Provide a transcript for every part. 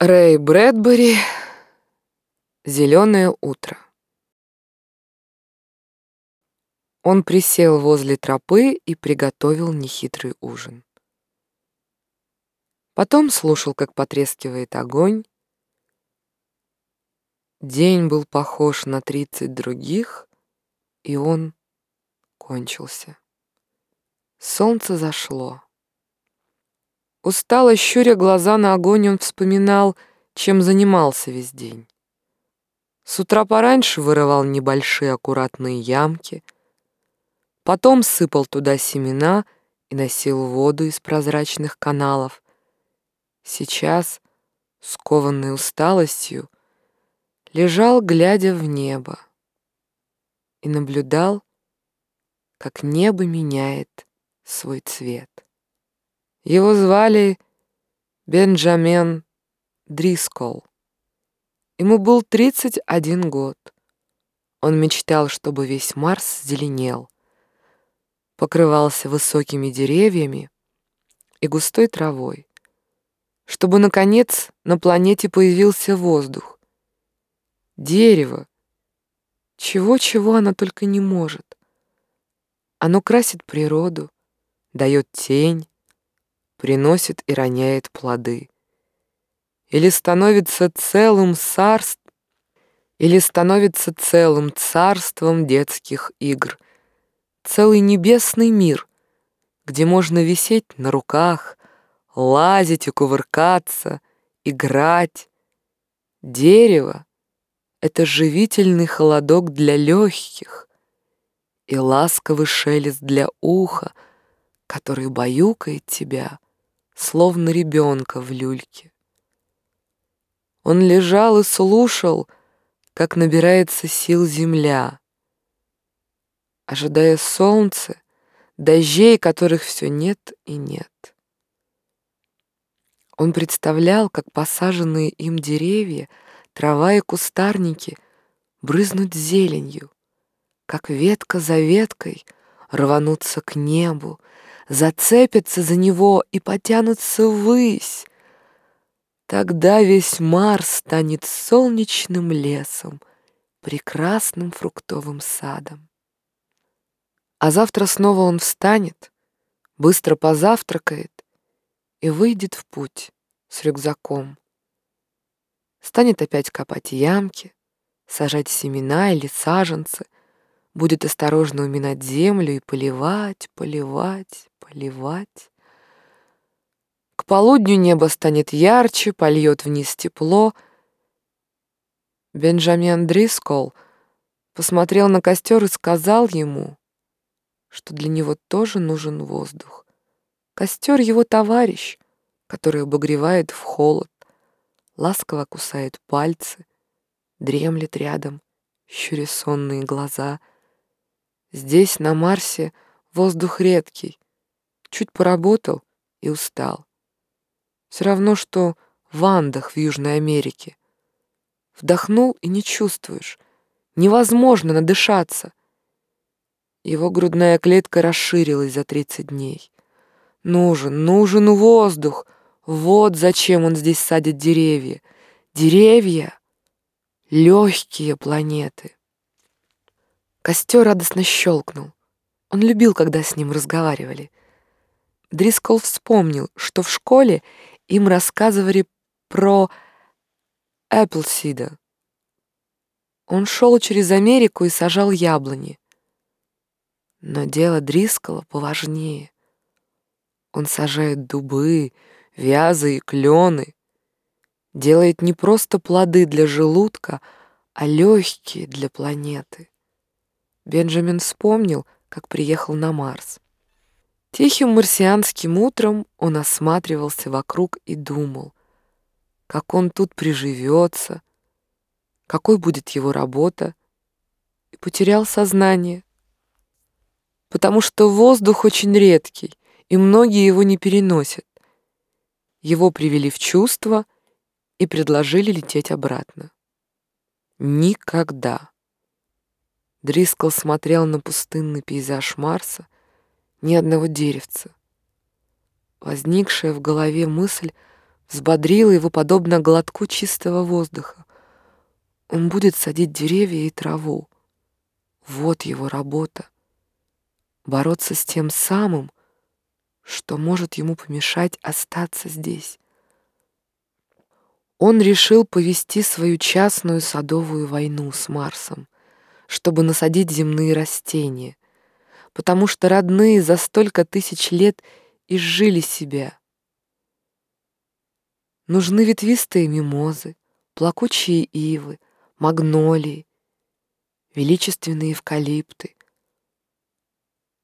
Рэй Брэдбери «Зеленое утро». Он присел возле тропы и приготовил нехитрый ужин. Потом слушал, как потрескивает огонь. День был похож на тридцать других, и он кончился. Солнце зашло. Устало щуря глаза на огонь, он вспоминал, чем занимался весь день. С утра пораньше вырывал небольшие аккуратные ямки, потом сыпал туда семена и носил воду из прозрачных каналов. Сейчас, скованный усталостью, лежал, глядя в небо, и наблюдал, как небо меняет свой цвет. Его звали Бенджамен Дрискол. Ему был 31 год. Он мечтал, чтобы весь Марс зеленел, покрывался высокими деревьями и густой травой, чтобы, наконец, на планете появился воздух. Дерево. Чего-чего оно только не может. Оно красит природу, дает тень, приносит и роняет плоды. Или становится целым царств, или становится целым царством детских игр, целый небесный мир, где можно висеть на руках, лазить и кувыркаться, играть. Дерево — это живительный холодок для легких и ласковый шелест для уха, который баюкает тебя, словно ребенка в люльке. Он лежал и слушал, как набирается сил земля, ожидая солнца, дождей, которых все нет и нет. Он представлял, как посаженные им деревья, трава и кустарники брызнут зеленью, как ветка за веткой рванутся к небу, зацепятся за него и потянутся ввысь. Тогда весь Марс станет солнечным лесом, прекрасным фруктовым садом. А завтра снова он встанет, быстро позавтракает и выйдет в путь с рюкзаком. Станет опять копать ямки, сажать семена или саженцы, будет осторожно уминать землю и поливать, поливать, поливать. К полудню небо станет ярче, польет вниз тепло. Бенджамин Дрискол посмотрел на костер и сказал ему, что для него тоже нужен воздух. Костер — его товарищ, который обогревает в холод, ласково кусает пальцы, дремлет рядом, щуря сонные глаза. Здесь, на Марсе, воздух редкий, Чуть поработал и устал. Все равно, что в Андах в Южной Америке. Вдохнул и не чувствуешь. Невозможно надышаться. Его грудная клетка расширилась за 30 дней. Нужен, нужен воздух. Вот зачем он здесь садит деревья. Деревья — легкие планеты. Костер радостно щелкнул. Он любил, когда с ним разговаривали — Дрискол вспомнил, что в школе им рассказывали про Эпплсида. Он шел через Америку и сажал яблони. Но дело Дрискола поважнее. Он сажает дубы, вязы и клены. Делает не просто плоды для желудка, а легкие для планеты. Бенджамин вспомнил, как приехал на Марс. Тихим марсианским утром он осматривался вокруг и думал, как он тут приживется, какой будет его работа, и потерял сознание, потому что воздух очень редкий, и многие его не переносят. Его привели в чувство и предложили лететь обратно. Никогда. Дрискл смотрел на пустынный пейзаж Марса, ни одного деревца. Возникшая в голове мысль взбодрила его подобно глотку чистого воздуха. Он будет садить деревья и траву. Вот его работа. Бороться с тем самым, что может ему помешать остаться здесь. Он решил повести свою частную садовую войну с Марсом, чтобы насадить земные растения, потому что родные за столько тысяч лет изжили себя. Нужны ветвистые мимозы, плакучие ивы, магнолии, величественные эвкалипты.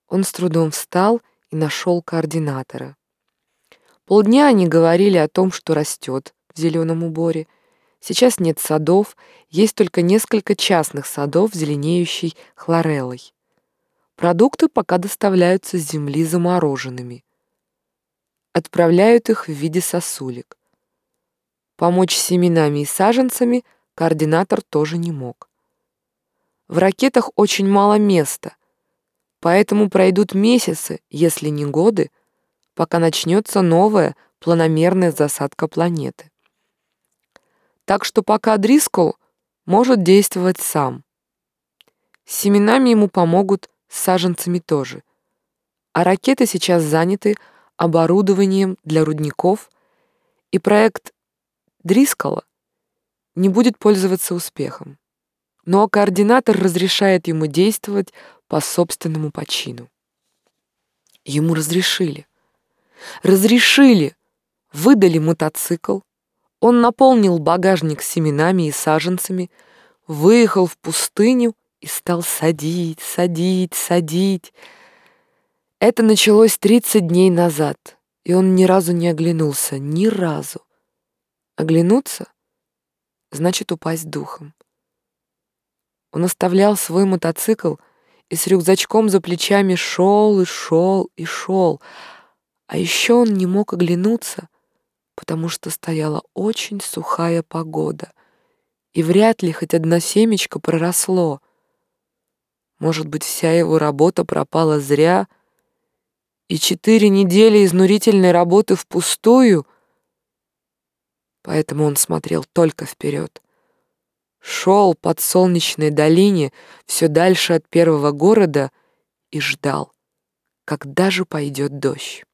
Он с трудом встал и нашел координатора. Полдня они говорили о том, что растет в зеленом уборе. Сейчас нет садов, есть только несколько частных садов, зеленеющей хлореллой. Продукты пока доставляются с земли замороженными. Отправляют их в виде сосулек. Помочь семенами и саженцами координатор тоже не мог. В ракетах очень мало места, поэтому пройдут месяцы, если не годы, пока начнется новая планомерная засадка планеты. Так что пока Дрискол может действовать сам. С семенами ему помогут с саженцами тоже. А ракеты сейчас заняты оборудованием для рудников, и проект Дрискала не будет пользоваться успехом. Но координатор разрешает ему действовать по собственному почину. Ему разрешили. Разрешили. Выдали мотоцикл. Он наполнил багажник семенами и саженцами, выехал в пустыню и стал садить, садить, садить. Это началось 30 дней назад, и он ни разу не оглянулся, ни разу. Оглянуться значит упасть духом. Он оставлял свой мотоцикл и с рюкзачком за плечами шел и шел и шел. А еще он не мог оглянуться, потому что стояла очень сухая погода, и вряд ли хоть одна семечко проросло. Может быть, вся его работа пропала зря, и четыре недели изнурительной работы впустую — поэтому он смотрел только вперед. Шел под солнечной долине все дальше от первого города и ждал, когда же пойдет дождь.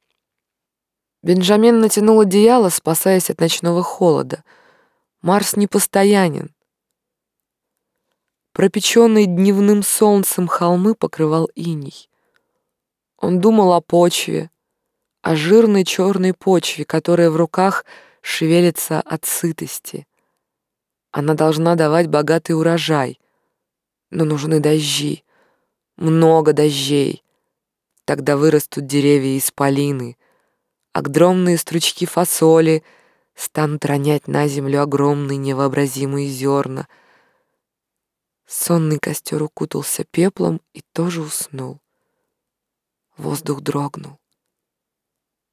Бенджамин натянул одеяло, спасаясь от ночного холода. Марс непостоянен. Пропеченные дневным солнцем холмы покрывал иней. Он думал о почве, о жирной черной почве, которая в руках — шевелится от сытости. Она должна давать богатый урожай, но нужны дожди, много дождей. Тогда вырастут деревья из полины, огромные стручки фасоли станут ронять на землю огромные невообразимые зерна. Сонный костер укутался пеплом и тоже уснул. Воздух дрогнул.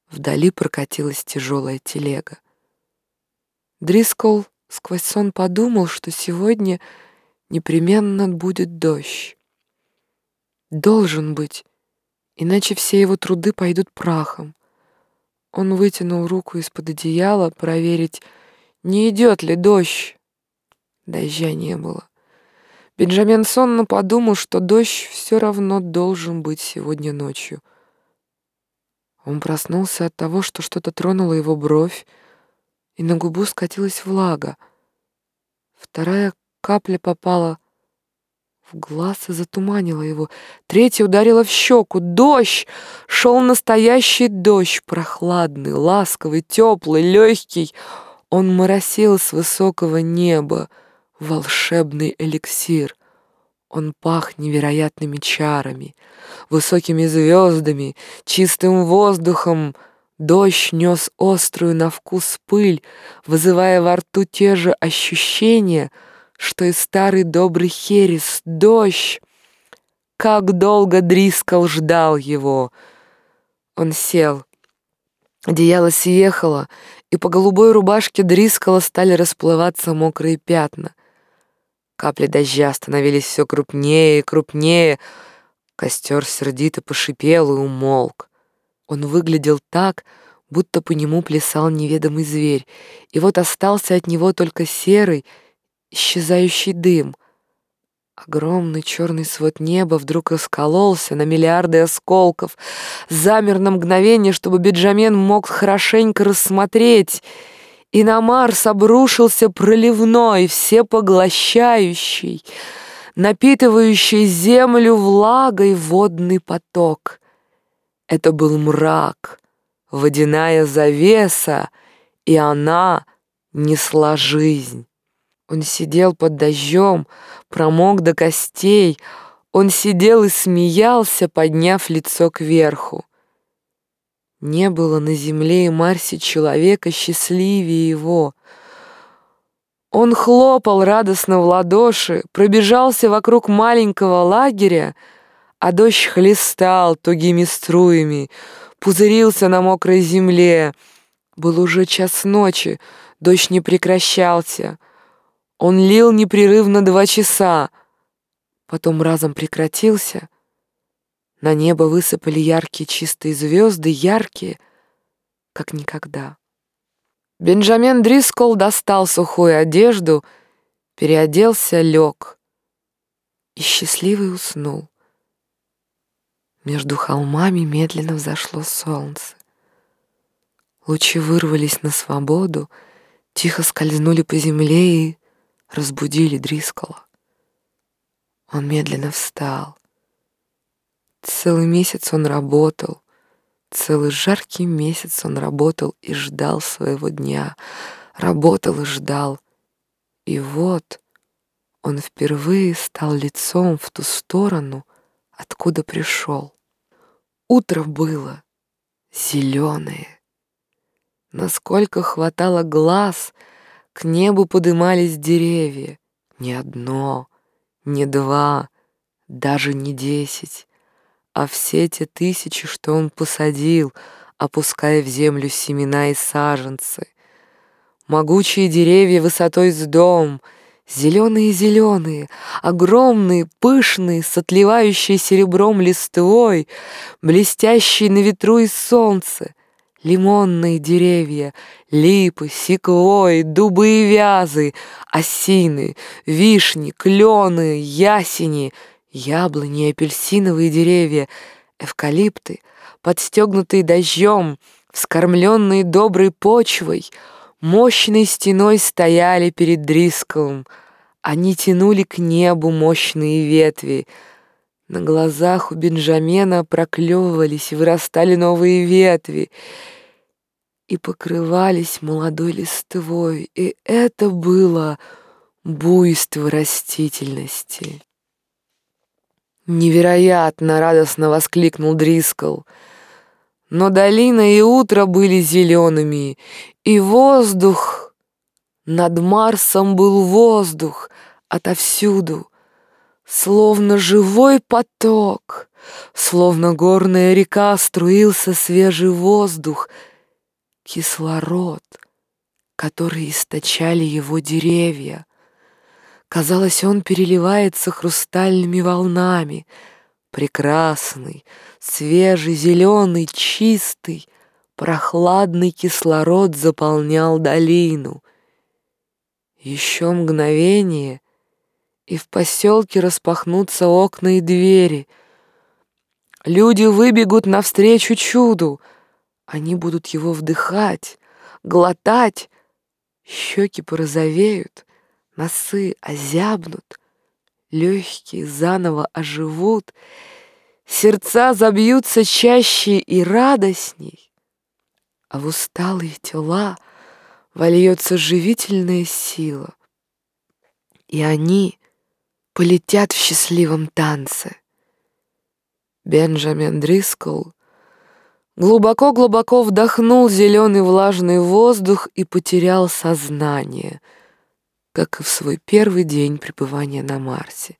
Вдали прокатилась тяжелая телега. Дрискол сквозь сон подумал, что сегодня непременно будет дождь. Должен быть, иначе все его труды пойдут прахом. Он вытянул руку из-под одеяла проверить, не идет ли дождь. Дождя не было. Бенджамин сонно подумал, что дождь все равно должен быть сегодня ночью. Он проснулся от того, что что-то тронуло его бровь, и на губу скатилась влага. Вторая капля попала в глаз и затуманила его. Третья ударила в щеку. Дождь! Шел настоящий дождь, прохладный, ласковый, теплый, легкий. Он моросил с высокого неба, волшебный эликсир. Он пах невероятными чарами, высокими звездами, чистым воздухом, Дождь нес острую на вкус пыль, вызывая во рту те же ощущения, что и старый добрый херес. Дождь! Как долго Дрискал ждал его! Он сел. Одеяло съехало, и по голубой рубашке Дрискала стали расплываться мокрые пятна. Капли дождя становились все крупнее и крупнее. Костер сердито пошипел и умолк. Он выглядел так, будто по нему плясал неведомый зверь, и вот остался от него только серый, исчезающий дым. Огромный черный свод неба вдруг раскололся на миллиарды осколков, замер на мгновение, чтобы Беджамен мог хорошенько рассмотреть, и на Марс обрушился проливной, всепоглощающий, напитывающий землю влагой водный поток. Это был мрак, водяная завеса, и она несла жизнь. Он сидел под дождем, промок до костей. Он сидел и смеялся, подняв лицо кверху. Не было на земле и Марсе человека счастливее его. Он хлопал радостно в ладоши, пробежался вокруг маленького лагеря, а дождь хлестал тугими струями, пузырился на мокрой земле. Был уже час ночи, дождь не прекращался. Он лил непрерывно два часа, потом разом прекратился. На небо высыпали яркие чистые звезды, яркие, как никогда. Бенджамин Дрискол достал сухую одежду, переоделся, лег и счастливый уснул. Между холмами медленно взошло солнце. Лучи вырвались на свободу, тихо скользнули по земле и разбудили Дрискола. Он медленно встал. Целый месяц он работал, целый жаркий месяц он работал и ждал своего дня, работал и ждал. И вот он впервые стал лицом в ту сторону, откуда пришел. Утро было зеленое. Насколько хватало глаз, к небу подымались деревья. Не одно, не два, даже не десять, а все те тысячи, что он посадил, опуская в землю семена и саженцы. Могучие деревья высотой с дом — Зеленые-зеленые, огромные, пышные, с отливающей серебром листвой, блестящие на ветру и солнце, лимонные деревья, липы, секвои, дубы и вязы, осины, вишни, клены, ясени, яблони, апельсиновые деревья, эвкалипты, подстегнутые дождем, вскормленные доброй почвой — мощной стеной стояли перед Дрисколом. Они тянули к небу мощные ветви. На глазах у Бенджамена проклевывались и вырастали новые ветви и покрывались молодой листвой, и это было буйство растительности. «Невероятно!» — радостно воскликнул Дрискл — но долина и утро были зелеными, и воздух... Над Марсом был воздух отовсюду, словно живой поток, словно горная река струился свежий воздух, кислород, который источали его деревья. Казалось, он переливается хрустальными волнами — Прекрасный, свежий, зеленый, чистый, прохладный кислород заполнял долину. Еще мгновение, и в поселке распахнутся окна и двери. Люди выбегут навстречу чуду. Они будут его вдыхать, глотать. Щеки порозовеют, носы озябнут — легкие заново оживут, сердца забьются чаще и радостней, а в усталые тела вольется живительная сила, и они полетят в счастливом танце. Бенджамин Дрискл глубоко-глубоко вдохнул зеленый влажный воздух и потерял сознание — как и в свой первый день пребывания на Марсе.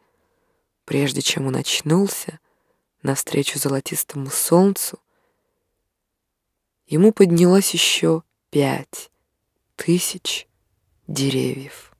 Прежде чем он очнулся, навстречу золотистому солнцу, ему поднялось еще пять тысяч деревьев.